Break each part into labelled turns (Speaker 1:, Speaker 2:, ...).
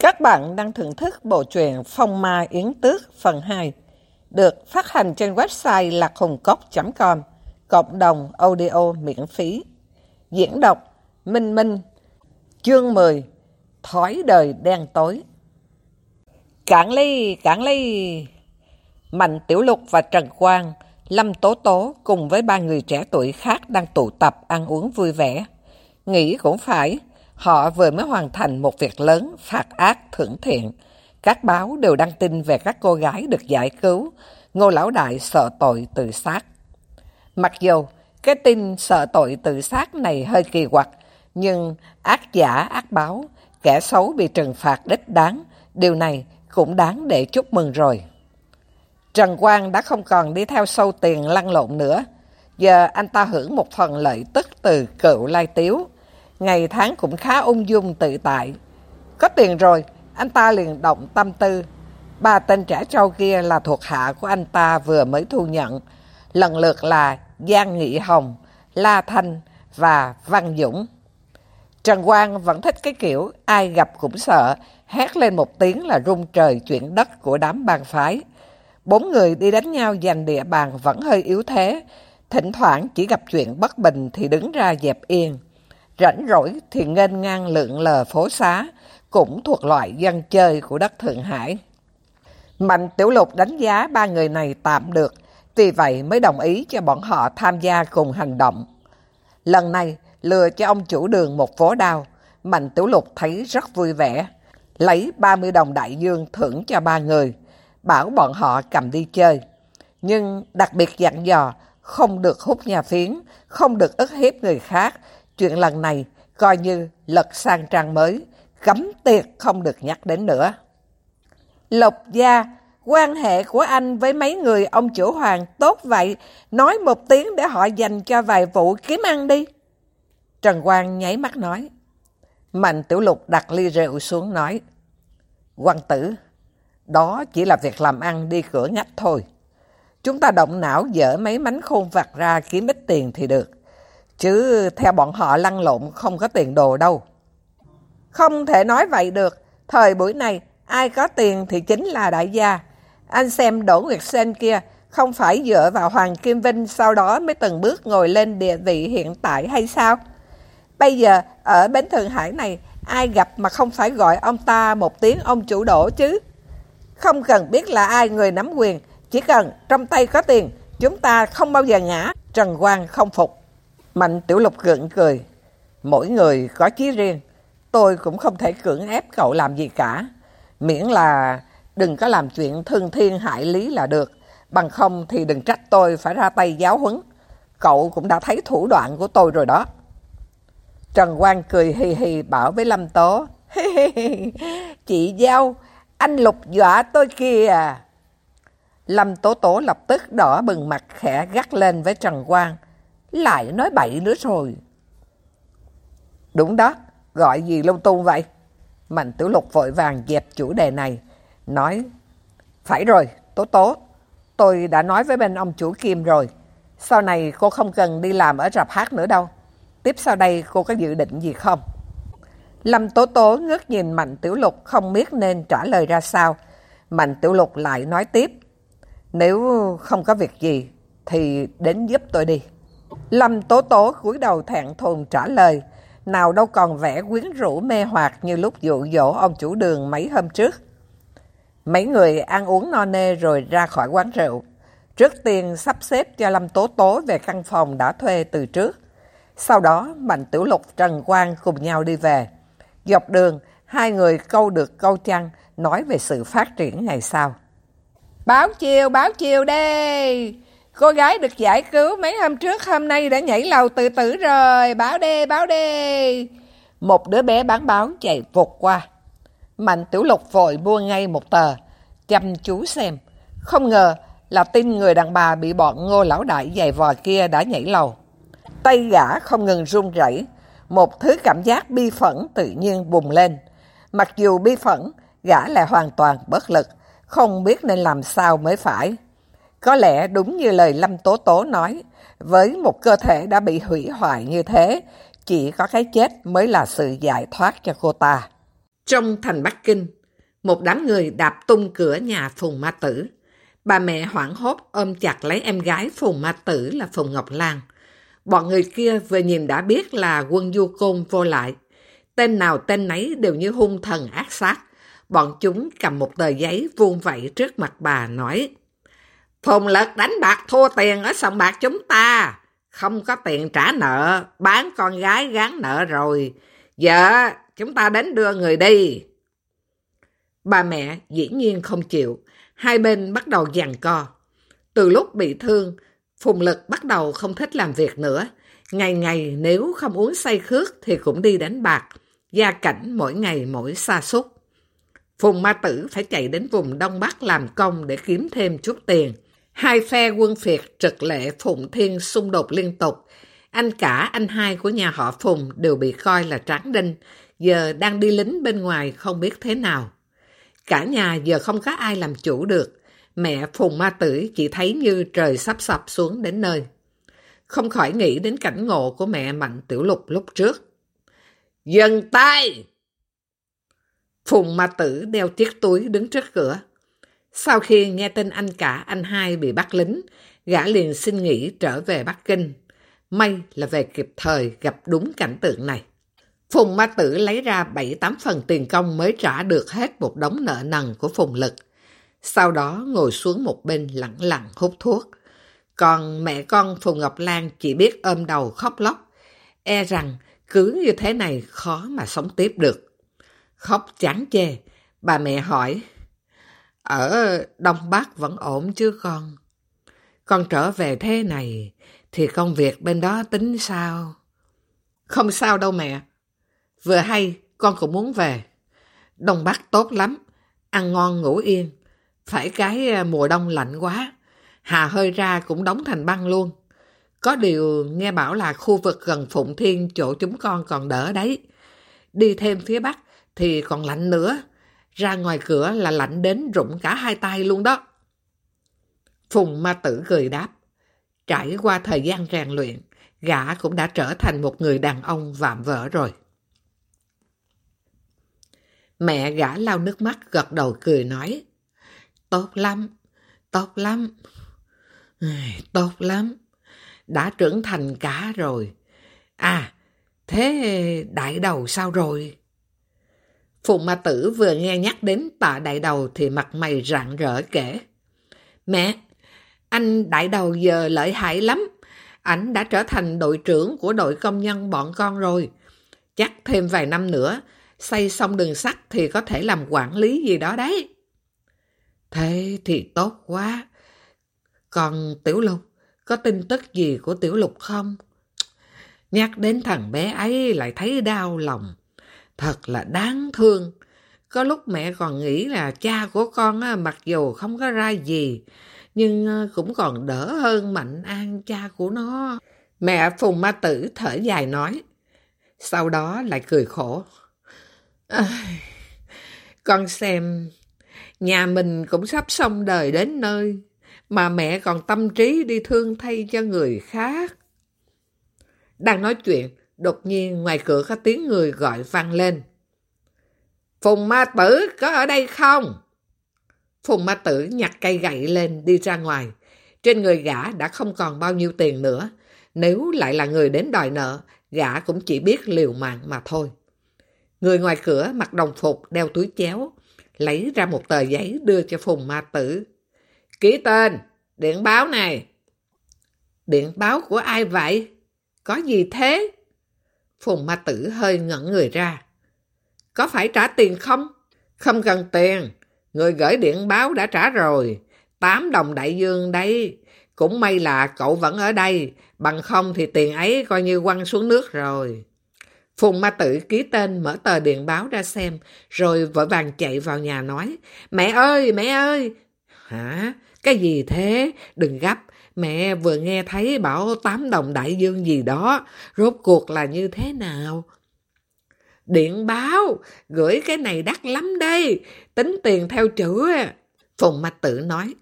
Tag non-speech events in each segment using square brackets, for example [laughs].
Speaker 1: Các bạn đang thưởng thức bộ truyện Phong Ma Yến Tước phần 2 được phát hành trên website lạc.hùng.com cộng đồng audio miễn phí. Diễn đọc Minh Minh Chương 10 Thói đời đen tối Cản ly, cản ly Mạnh Tiểu Lục và Trần Quang Lâm Tố Tố cùng với ba người trẻ tuổi khác đang tụ tập ăn uống vui vẻ. Nghĩ cũng phải, họ vừa mới hoàn thành một việc lớn, phạt ác, thưởng thiện. Các báo đều đăng tin về các cô gái được giải cứu. Ngô Lão Đại sợ tội tự sát. Mặc dù cái tin sợ tội tự sát này hơi kỳ quặc, nhưng ác giả ác báo, kẻ xấu bị trừng phạt đích đáng, điều này cũng đáng để chúc mừng rồi. Trần Quang đã không còn đi theo sâu tiền lăn lộn nữa. Giờ anh ta hưởng một phần lợi tức từ cựu lai tiếu. Ngày tháng cũng khá ung dung tự tại. Có tiền rồi, anh ta liền động tâm tư. Ba tên trẻ trâu kia là thuộc hạ của anh ta vừa mới thu nhận. Lần lượt là Giang Nghị Hồng, La Thanh và Văn Dũng. Trần Quang vẫn thích cái kiểu ai gặp cũng sợ, hét lên một tiếng là rung trời chuyển đất của đám bang phái. Bốn người đi đánh nhau giành địa bàn vẫn hơi yếu thế. Thỉnh thoảng chỉ gặp chuyện bất bình thì đứng ra dẹp yên. Rảnh rỗi thì nghênh ngang lượng lờ phố xá, cũng thuộc loại dân chơi của đất Thượng Hải. Mạnh Tiểu Lục đánh giá ba người này tạm được, vì vậy mới đồng ý cho bọn họ tham gia cùng hành động. Lần này, lừa cho ông chủ đường một phố đao, Mạnh Tiểu Lục thấy rất vui vẻ. Lấy 30 đồng đại dương thưởng cho ba người, bảo bọn họ cầm đi chơi. Nhưng đặc biệt dặn dò, không được hút nhà phiến, không được ức hiếp người khác. Chuyện lần này coi như lật sang trang mới, cấm tiệt không được nhắc đến nữa. Lộc gia, quan hệ của anh với mấy người ông chủ hoàng tốt vậy, nói một tiếng để họ dành cho vài vụ kiếm ăn đi. Trần Quang nháy mắt nói. Mạnh Tiểu Lục đặt ly rượu xuống nói. quan tử, đó chỉ là việc làm ăn đi cửa ngách thôi. Chúng ta động não dỡ mấy mánh khôn vặt ra kiếm ít tiền thì được. Chứ theo bọn họ lăn lộn không có tiền đồ đâu. Không thể nói vậy được. Thời buổi này, ai có tiền thì chính là đại gia. Anh xem Đỗ Nguyệt Sen kia, không phải dựa vào Hoàng Kim Vinh sau đó mới từng bước ngồi lên địa vị hiện tại hay sao? Bây giờ, ở Bến Thượng Hải này, ai gặp mà không phải gọi ông ta một tiếng ông chủ đổ chứ? Không cần biết là ai người nắm quyền, chỉ cần trong tay có tiền, chúng ta không bao giờ ngã. Trần Quang không phục. Mạnh Tiểu Lục gượng cười. Mỗi người có chí riêng, tôi cũng không thể cưỡng ép cậu làm gì cả. Miễn là đừng có làm chuyện thương thiên hại lý là được. Bằng không thì đừng trách tôi phải ra tay giáo huấn. Cậu cũng đã thấy thủ đoạn của tôi rồi đó. Trần Quang cười hì hì bảo với Lâm Tố. [laughs] Chị Giao, anh lục dọa tôi kìa. Lâm Tố Tố lập tức đỏ bừng mặt khẽ gắt lên với Trần Quang. Lại nói bậy nữa rồi. Đúng đó, gọi gì lung tung vậy? Mạnh Tiểu Lục vội vàng dẹp chủ đề này. Nói, phải rồi, Tố Tố. Tôi đã nói với bên ông chủ Kim rồi. Sau này cô không cần đi làm ở rạp hát nữa đâu. Tiếp sau đây cô có dự định gì không? Lâm Tố Tố ngước nhìn Mạnh Tiểu Lục không biết nên trả lời ra sao. Mạnh Tiểu Lục lại nói tiếp. Nếu không có việc gì thì đến giúp tôi đi. Lâm Tố Tố cúi đầu thẹn thùng trả lời. Nào đâu còn vẻ quyến rũ mê hoặc như lúc dụ dỗ ông chủ đường mấy hôm trước. Mấy người ăn uống no nê rồi ra khỏi quán rượu. Trước tiên sắp xếp cho Lâm Tố Tố về căn phòng đã thuê từ trước. Sau đó Mạnh Tiểu Lục Trần Quang cùng nhau đi về. Dọc đường, hai người câu được câu chăng nói về sự phát triển ngày sau. Báo chiều, báo chiều đây! Cô gái được giải cứu mấy hôm trước hôm nay đã nhảy lầu tự tử rồi. Báo đê, báo đê! Một đứa bé bán báo chạy vụt qua. Mạnh Tiểu Lục vội mua ngay một tờ, chăm chú xem. Không ngờ là tin người đàn bà bị bọn ngô lão đại giày vò kia đã nhảy lầu. Tay gã không ngừng run rẩy, một thứ cảm giác bi phẫn tự nhiên bùng lên. Mặc dù bi phẫn, gã lại hoàn toàn bất lực, không biết nên làm sao mới phải. Có lẽ đúng như lời Lâm Tố Tố nói, với một cơ thể đã bị hủy hoại như thế, chỉ có cái chết mới là sự giải thoát cho cô ta. Trong thành Bắc Kinh, một đám người đạp tung cửa nhà Phùng Ma Tử. Bà mẹ hoảng hốt ôm chặt lấy em gái Phùng Ma Tử là Phùng Ngọc Lan. Bọn người kia vừa nhìn đã biết là quân du côn vô lại. Tên nào tên nấy đều như hung thần ác sát. Bọn chúng cầm một tờ giấy vuông vẫy trước mặt bà nói Phùng Lật đánh bạc thua tiền ở sòng bạc chúng ta. Không có tiền trả nợ, bán con gái gán nợ rồi. Giờ chúng ta đến đưa người đi. Bà mẹ dĩ nhiên không chịu. Hai bên bắt đầu giằng co. Từ lúc bị thương, Phùng Lực bắt đầu không thích làm việc nữa. Ngày ngày nếu không uống say khước thì cũng đi đánh bạc. Gia cảnh mỗi ngày mỗi xa xúc. Phùng Ma Tử phải chạy đến vùng Đông Bắc làm công để kiếm thêm chút tiền. Hai phe quân phiệt trực lệ Phụng Thiên xung đột liên tục. Anh cả, anh hai của nhà họ Phùng đều bị coi là tráng đinh, giờ đang đi lính bên ngoài không biết thế nào. Cả nhà giờ không có ai làm chủ được. Mẹ Phùng Ma Tử chỉ thấy như trời sắp sập xuống đến nơi. Không khỏi nghĩ đến cảnh ngộ của mẹ Mạnh Tiểu Lục lúc trước. Dừng tay! Phùng Ma Tử đeo chiếc túi đứng trước cửa. Sau khi nghe tin anh cả anh hai bị bắt lính, gã liền xin nghỉ trở về Bắc Kinh. May là về kịp thời gặp đúng cảnh tượng này. Phùng Ma Tử lấy ra 7-8 phần tiền công mới trả được hết một đống nợ nần của Phùng Lực. Sau đó ngồi xuống một bên lặng lặng hút thuốc. Còn mẹ con Phùng Ngọc Lan chỉ biết ôm đầu khóc lóc. E rằng cứ như thế này khó mà sống tiếp được. Khóc chán chê, bà mẹ hỏi ở Đông Bắc vẫn ổn chứ con. Con trở về thế này, thì công việc bên đó tính sao? Không sao đâu mẹ. Vừa hay, con cũng muốn về. Đông Bắc tốt lắm, ăn ngon ngủ yên. Phải cái à, mùa đông lạnh quá, hà hơi ra cũng đóng thành băng luôn. Có điều nghe bảo là khu vực gần Phụng Thiên chỗ chúng con còn đỡ đấy. Đi thêm phía Bắc thì còn lạnh nữa. Ra ngoài cửa là lạnh đến rụng cả hai tay luôn đó. Phùng ma tử cười đáp. Trải qua thời gian rèn luyện, gã cũng đã trở thành một người đàn ông vạm vỡ rồi. Mẹ gã lau nước mắt gật đầu cười nói. Tốt lắm, tốt lắm, tốt lắm. Đã trưởng thành cả rồi. À, thế đại đầu sao rồi? Phùng Ma Tử vừa nghe nhắc đến tạ đại đầu thì mặt mày rạng rỡ kể. Mẹ, anh đại đầu giờ lợi hại lắm. Ảnh đã trở thành đội trưởng của đội công nhân bọn con rồi. Chắc thêm vài năm nữa, xây xong đường sắt thì có thể làm quản lý gì đó đấy. Thế thì tốt quá. Còn Tiểu Lục, có tin tức gì của Tiểu Lục không? Nhắc đến thằng bé ấy lại thấy đau lòng. Thật là đáng thương. Có lúc mẹ còn nghĩ là cha của con mặc dù không có ra gì, nhưng ờ, cũng còn đỡ hơn Mạnh An cha của nó. Mẹ Phùng Ma Tử thở dài nói. Sau đó lại cười khổ. À, con xem, nhà mình cũng sắp xong đời đến nơi, mà mẹ còn tâm trí đi thương thay cho người khác. Đang nói chuyện, Đột nhiên ngoài cửa có tiếng người gọi vang lên. Phùng ma tử có ở đây không? Phùng ma tử nhặt cây gậy lên đi ra ngoài. Trên người gã đã không còn bao nhiêu tiền nữa. Nếu lại là người đến đòi nợ, gã cũng chỉ biết liều mạng mà thôi. Người ngoài cửa mặc đồng phục đeo túi chéo, lấy ra một tờ giấy đưa cho Phùng ma tử. Ký tên, điện báo này. Điện báo của ai vậy? Có gì thế? Phùng ma tử hơi ngẩn người ra. Có phải trả tiền không? Không cần tiền. Người gửi điện báo đã trả rồi. Tám đồng đại dương đấy. Cũng may là cậu vẫn ở đây. Bằng không thì tiền ấy coi như quăng xuống nước rồi. Phùng ma tử ký tên mở tờ điện báo ra xem. Rồi vội vàng chạy vào nhà nói. Mẹ ơi, mẹ ơi. Hả? Cái gì thế? Đừng gấp. Mẹ vừa nghe thấy bảo tám đồng đại dương gì đó, rốt cuộc là như thế nào? Điện báo, gửi cái này đắt lắm đây, tính tiền theo chữ. À. Phùng Mạch Tử nói.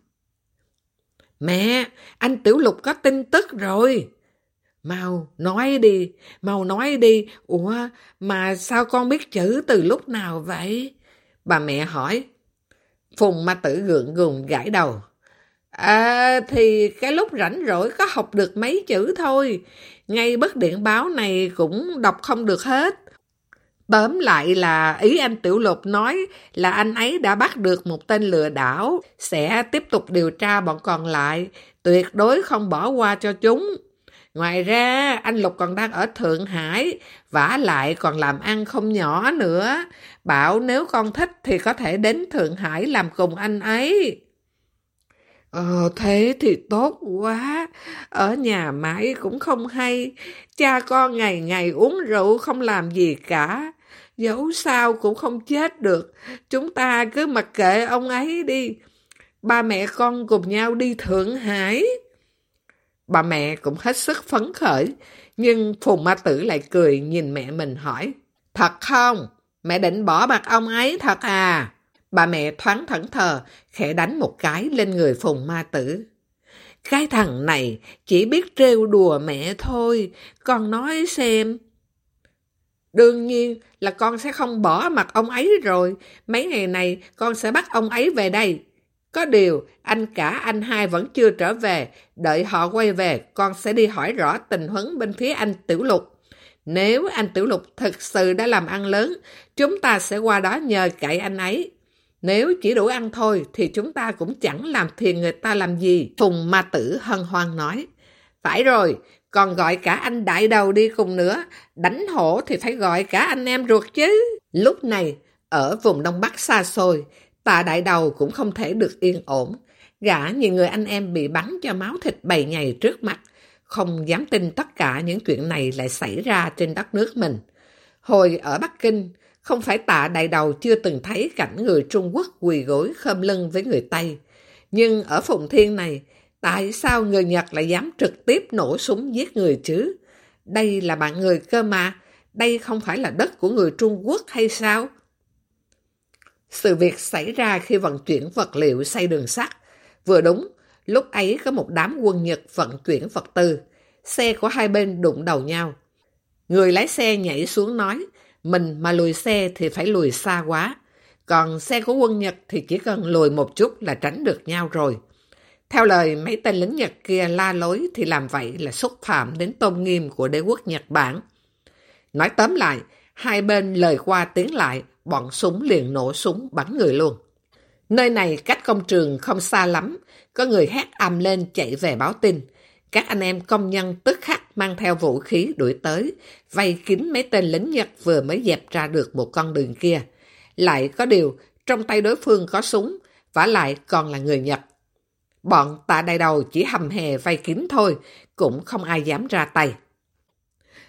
Speaker 1: Mẹ, anh Tiểu Lục có tin tức rồi. Mau, nói đi, mau nói đi. Ủa, mà sao con biết chữ từ lúc nào vậy? Bà mẹ hỏi. Phùng ma tử gượng gùng gãi đầu. À, thì cái lúc rảnh rỗi có học được mấy chữ thôi. Ngay bất điện báo này cũng đọc không được hết. Tóm lại là ý anh Tiểu Lục nói là anh ấy đã bắt được một tên lừa đảo, sẽ tiếp tục điều tra bọn còn lại, tuyệt đối không bỏ qua cho chúng. Ngoài ra, anh Lục còn đang ở Thượng Hải, vả lại còn làm ăn không nhỏ nữa. Bảo nếu con thích thì có thể đến Thượng Hải làm cùng anh ấy. Ờ, thế thì tốt quá. Ở nhà mãi cũng không hay. Cha con ngày ngày uống rượu không làm gì cả. Dẫu sao cũng không chết được. Chúng ta cứ mặc kệ ông ấy đi. Ba mẹ con cùng nhau đi Thượng Hải. Bà mẹ cũng hết sức phấn khởi. Nhưng Phùng Ma Tử lại cười nhìn mẹ mình hỏi. Thật không? Mẹ định bỏ mặt ông ấy thật à? Bà mẹ thoáng thẫn thờ, khẽ đánh một cái lên người Phùng Ma Tử. Cái thằng này chỉ biết trêu đùa mẹ thôi, con nói xem. Đương nhiên là con sẽ không bỏ mặt ông ấy rồi. Mấy ngày này con sẽ bắt ông ấy về đây. Có điều, anh cả anh hai vẫn chưa trở về. Đợi họ quay về, con sẽ đi hỏi rõ tình huống bên phía anh Tiểu Lục. Nếu anh Tiểu Lục thực sự đã làm ăn lớn, chúng ta sẽ qua đó nhờ cậy anh ấy. Nếu chỉ đủ ăn thôi, thì chúng ta cũng chẳng làm phiền người ta làm gì. Phùng ma tử hân hoan nói. Phải rồi, còn gọi cả anh đại đầu đi cùng nữa. Đánh hổ thì phải gọi cả anh em ruột chứ. Lúc này, ở vùng Đông Bắc xa xôi, Tà đại đầu cũng không thể được yên ổn. Gã nhìn người anh em bị bắn cho máu thịt bầy nhầy trước mặt. Không dám tin tất cả những chuyện này lại xảy ra trên đất nước mình. Hồi ở Bắc Kinh, không phải tạ đại đầu chưa từng thấy cảnh người Trung Quốc quỳ gối khâm lưng với người Tây. Nhưng ở Phùng Thiên này, Tại sao người Nhật lại dám trực tiếp nổ súng giết người chứ? Đây là bạn người cơ mà, đây không phải là đất của người Trung Quốc hay sao? Sự việc xảy ra khi vận chuyển vật liệu xây đường sắt. Vừa đúng, lúc ấy có một đám quân Nhật vận chuyển vật tư. Xe của hai bên đụng đầu nhau. Người lái xe nhảy xuống nói, mình mà lùi xe thì phải lùi xa quá. Còn xe của quân Nhật thì chỉ cần lùi một chút là tránh được nhau rồi. Theo lời mấy tên lính Nhật kia la lối thì làm vậy là xúc phạm đến tôn nghiêm của đế quốc Nhật Bản. Nói tóm lại, hai bên lời qua tiếng lại, bọn súng liền nổ súng bắn người luôn. Nơi này cách công trường không xa lắm, có người hét ầm lên chạy về báo tin. Các anh em công nhân tức khắc mang theo vũ khí đuổi tới, vây kín mấy tên lính Nhật vừa mới dẹp ra được một con đường kia. Lại có điều, trong tay đối phương có súng, và lại còn là người Nhật. Bọn tạ đại đầu chỉ hầm hè vây kín thôi, cũng không ai dám ra tay.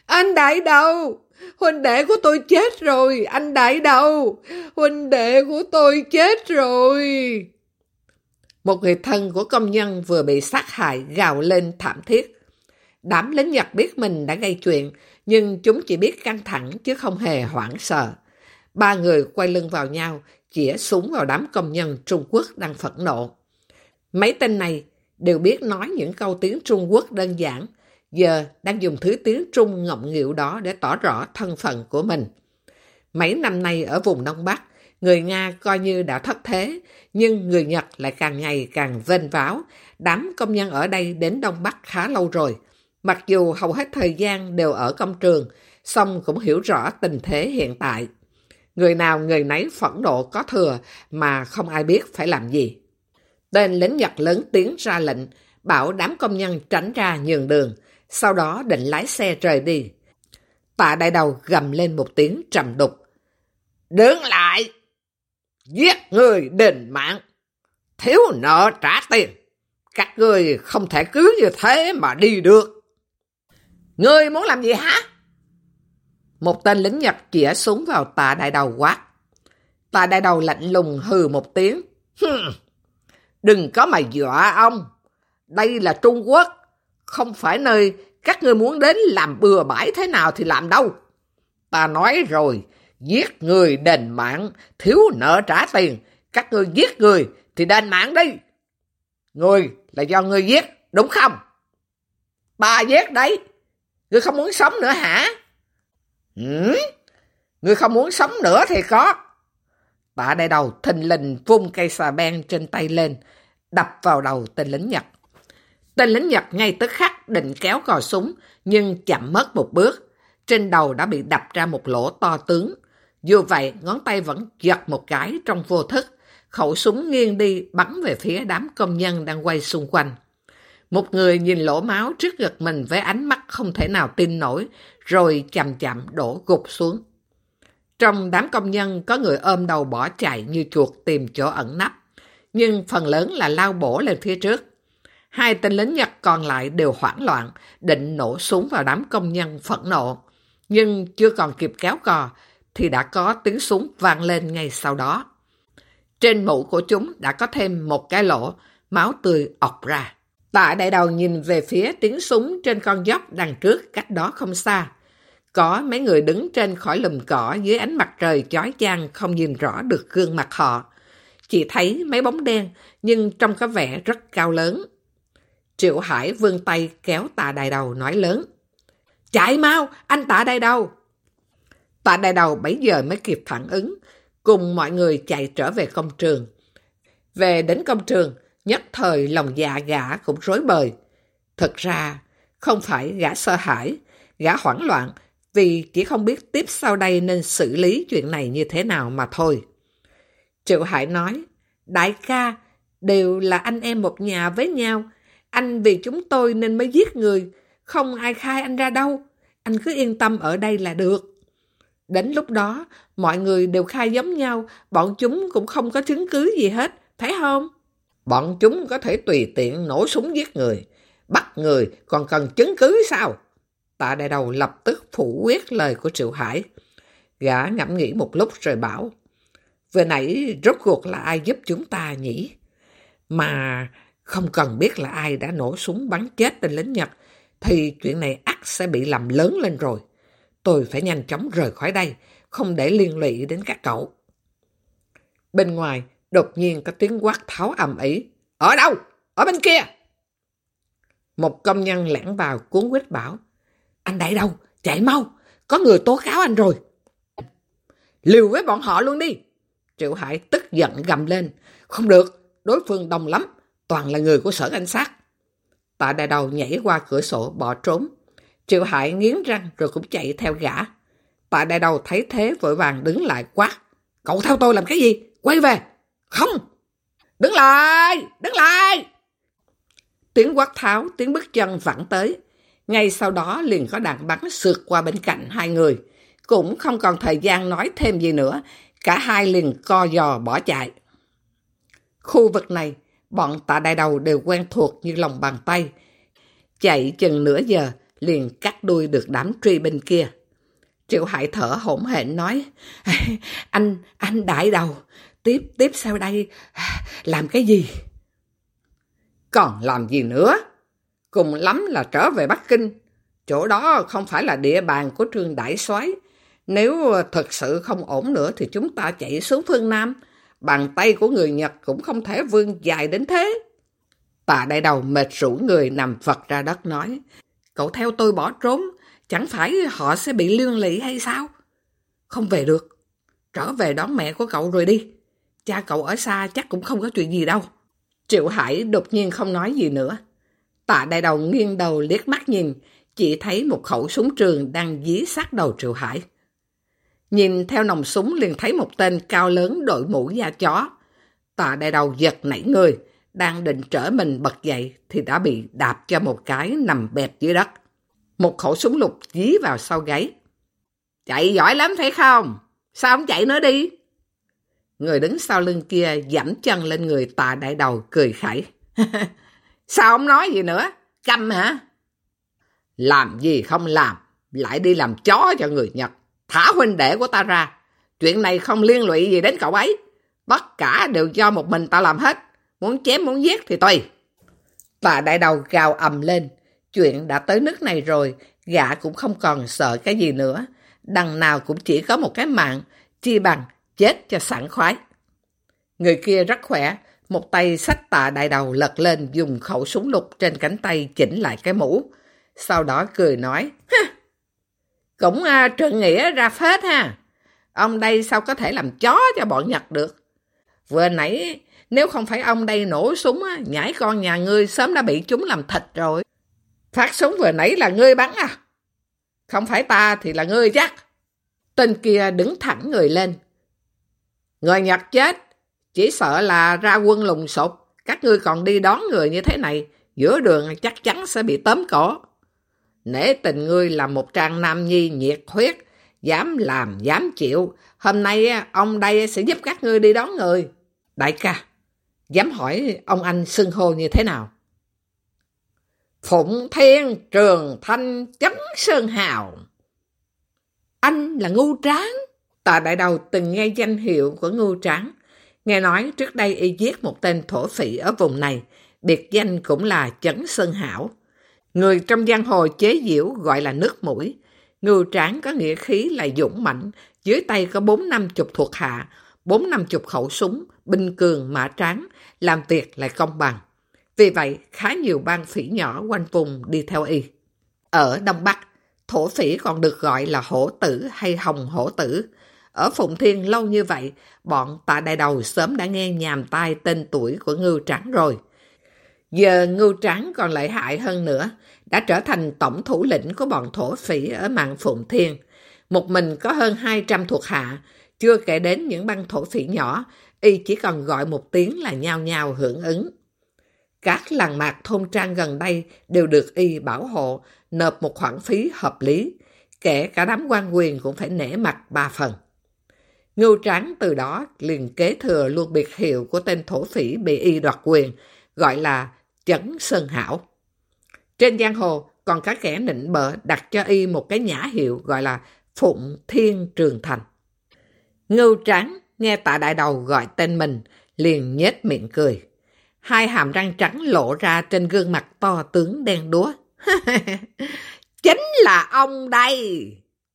Speaker 1: Anh đại đầu! Huynh đệ của tôi chết rồi! Anh đại đầu! Huynh đệ của tôi chết rồi! Một người thân của công nhân vừa bị sát hại gào lên thảm thiết. Đám lính Nhật biết mình đã gây chuyện, nhưng chúng chỉ biết căng thẳng chứ không hề hoảng sợ. Ba người quay lưng vào nhau, chĩa súng vào đám công nhân Trung Quốc đang phẫn nộ. Mấy tên này đều biết nói những câu tiếng Trung Quốc đơn giản, giờ đang dùng thứ tiếng Trung ngọng nghịu đó để tỏ rõ thân phận của mình. Mấy năm nay ở vùng Đông Bắc, người Nga coi như đã thất thế, nhưng người Nhật lại càng ngày càng vênh váo. Đám công nhân ở đây đến Đông Bắc khá lâu rồi. Mặc dù hầu hết thời gian đều ở công trường, song cũng hiểu rõ tình thế hiện tại. Người nào người nấy phẫn nộ có thừa mà không ai biết phải làm gì. Tên lính Nhật lớn tiếng ra lệnh, bảo đám công nhân tránh ra nhường đường, sau đó định lái xe rời đi. Tạ đại đầu gầm lên một tiếng trầm đục. Đứng lại! Giết người đền mạng! Thiếu nợ trả tiền! Các người không thể cứ như thế mà đi được. Ngươi muốn làm gì hả? Một tên lính Nhật chĩa súng vào tạ đại đầu quát. Tạ đại đầu lạnh lùng hừ một tiếng. Đừng có mà dọa ông. Đây là Trung Quốc, không phải nơi các ngươi muốn đến làm bừa bãi thế nào thì làm đâu. Ta nói rồi, giết người đền mạng, thiếu nợ trả tiền. Các người giết người thì đền mạng đi. Người là do người giết, đúng không? Ba giết đấy. người không muốn sống nữa hả? Ừ, người không muốn sống nữa thì có. Tạ đại đầu thình lình vung cây xà beng trên tay lên, đập vào đầu tên lính Nhật. Tên lính Nhật ngay tức khắc định kéo cò súng, nhưng chậm mất một bước. Trên đầu đã bị đập ra một lỗ to tướng. Dù vậy, ngón tay vẫn giật một cái trong vô thức. Khẩu súng nghiêng đi bắn về phía đám công nhân đang quay xung quanh. Một người nhìn lỗ máu trước ngực mình với ánh mắt không thể nào tin nổi, rồi chậm chậm đổ gục xuống. Trong đám công nhân có người ôm đầu bỏ chạy như chuột tìm chỗ ẩn nấp, nhưng phần lớn là lao bổ lên phía trước. Hai tên lính Nhật còn lại đều hoảng loạn, định nổ súng vào đám công nhân phẫn nộ. Nhưng chưa còn kịp kéo cò, thì đã có tiếng súng vang lên ngay sau đó. Trên mũ của chúng đã có thêm một cái lỗ, máu tươi ọc ra. Tạ đại đầu nhìn về phía tiếng súng trên con dốc đằng trước cách đó không xa. Có mấy người đứng trên khỏi lùm cỏ dưới ánh mặt trời chói chang không nhìn rõ được gương mặt họ. Chỉ thấy mấy bóng đen nhưng trông có vẻ rất cao lớn. Triệu Hải vươn tay kéo tạ đại đầu nói lớn. Chạy mau, anh tạ đại đầu. Tạ đại đầu bấy giờ mới kịp phản ứng, cùng mọi người chạy trở về công trường. Về đến công trường, nhất thời lòng dạ gã cũng rối bời. Thật ra, không phải gã sợ hãi, gã hoảng loạn vì chỉ không biết tiếp sau đây nên xử lý chuyện này như thế nào mà thôi. Triệu Hải nói, đại ca, đều là anh em một nhà với nhau. Anh vì chúng tôi nên mới giết người, không ai khai anh ra đâu. Anh cứ yên tâm ở đây là được. Đến lúc đó, mọi người đều khai giống nhau, bọn chúng cũng không có chứng cứ gì hết, thấy không? Bọn chúng có thể tùy tiện nổ súng giết người, bắt người còn cần chứng cứ sao? Tạ đại đầu lập tức phủ quyết lời của Triệu Hải. Gã ngẫm nghĩ một lúc rồi bảo, vừa nãy rốt cuộc là ai giúp chúng ta nhỉ? Mà không cần biết là ai đã nổ súng bắn chết tên lính Nhật, thì chuyện này ắt sẽ bị làm lớn lên rồi. Tôi phải nhanh chóng rời khỏi đây, không để liên lụy đến các cậu. Bên ngoài, đột nhiên có tiếng quát tháo ầm ĩ. Ở đâu? Ở bên kia! Một công nhân lẻn vào cuốn quýt bảo. Anh đại đâu? Chạy mau! Có người tố cáo anh rồi! Liều với bọn họ luôn đi! Triệu Hải tức giận gầm lên. Không được, đối phương đông lắm, toàn là người của sở cảnh sát. Tạ đại đầu nhảy qua cửa sổ bỏ trốn. Triệu Hải nghiến răng rồi cũng chạy theo gã. Tạ đại đầu thấy thế vội vàng đứng lại quát. Cậu theo tôi làm cái gì? Quay về! Không! Đứng lại! Đứng lại! Tiếng quát tháo, tiếng bước chân vẳng tới. Ngay sau đó liền có đạn bắn sượt qua bên cạnh hai người. Cũng không còn thời gian nói thêm gì nữa. Cả hai liền co giò bỏ chạy. Khu vực này, bọn tạ đại đầu đều quen thuộc như lòng bàn tay. Chạy chừng nửa giờ, liền cắt đuôi được đám truy bên kia. Triệu Hải thở hổn hển nói, [laughs] anh, anh đại đầu, tiếp, tiếp sau đây, [sighs] làm cái gì? Còn làm gì nữa? Cùng lắm là trở về Bắc Kinh. Chỗ đó không phải là địa bàn của trương đại soái Nếu thật sự không ổn nữa thì chúng ta chạy xuống phương Nam. Bàn tay của người Nhật cũng không thể vươn dài đến thế. Tạ đại đầu mệt rũ người nằm vật ra đất nói. Cậu theo tôi bỏ trốn, chẳng phải họ sẽ bị liên lụy hay sao? Không về được. Trở về đón mẹ của cậu rồi đi. Cha cậu ở xa chắc cũng không có chuyện gì đâu. Triệu Hải đột nhiên không nói gì nữa. Tạ đại đầu nghiêng đầu liếc mắt nhìn, chỉ thấy một khẩu súng trường đang dí sát đầu Triệu Hải. Nhìn theo nòng súng liền thấy một tên cao lớn đội mũ da chó. Tạ đại đầu giật nảy người, đang định trở mình bật dậy thì đã bị đạp cho một cái nằm bẹp dưới đất. Một khẩu súng lục dí vào sau gáy. Chạy giỏi lắm phải không? Sao không chạy nữa đi? Người đứng sau lưng kia dẫm chân lên người tà đại đầu cười khẩy. [laughs] Sao không nói gì nữa? Câm hả? Làm gì không làm, lại đi làm chó cho người Nhật. Thả huynh đệ của ta ra. Chuyện này không liên lụy gì đến cậu ấy. Tất cả đều do một mình ta làm hết. Muốn chém muốn giết thì tùy. Tạ đại đầu gào ầm lên. Chuyện đã tới nước này rồi, gã cũng không còn sợ cái gì nữa. Đằng nào cũng chỉ có một cái mạng, chi bằng chết cho sẵn khoái. Người kia rất khỏe, một tay sách tạ đại đầu lật lên dùng khẩu súng lục trên cánh tay chỉnh lại cái mũ. sau đó cười nói, cũng uh, trượng nghĩa ra phết ha. Ông đây sao có thể làm chó cho bọn Nhật được? Vừa nãy, nếu không phải ông đây nổ súng, á, nhảy con nhà ngươi sớm đã bị chúng làm thịt rồi. Phát súng vừa nãy là ngươi bắn à? Không phải ta thì là ngươi chắc. Tên kia đứng thẳng người lên. Người Nhật chết, chỉ sợ là ra quân lùng sụp. Các ngươi còn đi đón người như thế này, giữa đường chắc chắn sẽ bị tóm cổ. Nể tình ngươi là một trang nam nhi nhiệt huyết, dám làm, dám chịu. Hôm nay ông đây sẽ giúp các ngươi đi đón người. Đại ca, dám hỏi ông anh xưng hô như thế nào? Phụng Thiên Trường Thanh Chấn Sơn Hào. Anh là ngu tráng. tạ đại đầu từng nghe danh hiệu của ngu tráng. Nghe nói trước đây y giết một tên thổ phỉ ở vùng này, biệt danh cũng là Chấn Sơn Hảo. Người trong giang hồ chế diễu gọi là nước mũi. Ngưu tráng có nghĩa khí là dũng mạnh, dưới tay có bốn năm chục thuộc hạ, bốn năm chục khẩu súng, binh cường mã tráng, làm việc lại công bằng. Vì vậy, khá nhiều bang phỉ nhỏ quanh vùng đi theo y. Ở Đông Bắc, thổ phỉ còn được gọi là hổ tử hay hồng hổ tử. Ở Phụng Thiên lâu như vậy, bọn tạ đại đầu sớm đã nghe nhàm tai tên tuổi của ngưu trắng rồi. Giờ ngưu trắng còn lợi hại hơn nữa, đã trở thành tổng thủ lĩnh của bọn thổ phỉ ở mạng Phụng Thiên. Một mình có hơn 200 thuộc hạ, chưa kể đến những băng thổ phỉ nhỏ, y chỉ cần gọi một tiếng là nhao nhao hưởng ứng. Các làng mạc thôn trang gần đây đều được y bảo hộ, nộp một khoản phí hợp lý. Kể cả đám quan quyền cũng phải nể mặt ba phần. Ngưu Tráng từ đó liền kế thừa luôn biệt hiệu của tên thổ phỉ bị y đoạt quyền, gọi là Chấn Sơn Hảo. Trên giang hồ còn các kẻ nịnh bợ đặt cho y một cái nhã hiệu gọi là Phụng Thiên Trường Thành. Ngưu Tráng nghe tạ đại đầu gọi tên mình, liền nhếch miệng cười. Hai hàm răng trắng lộ ra trên gương mặt to tướng đen đúa. [laughs] Chính là ông đây!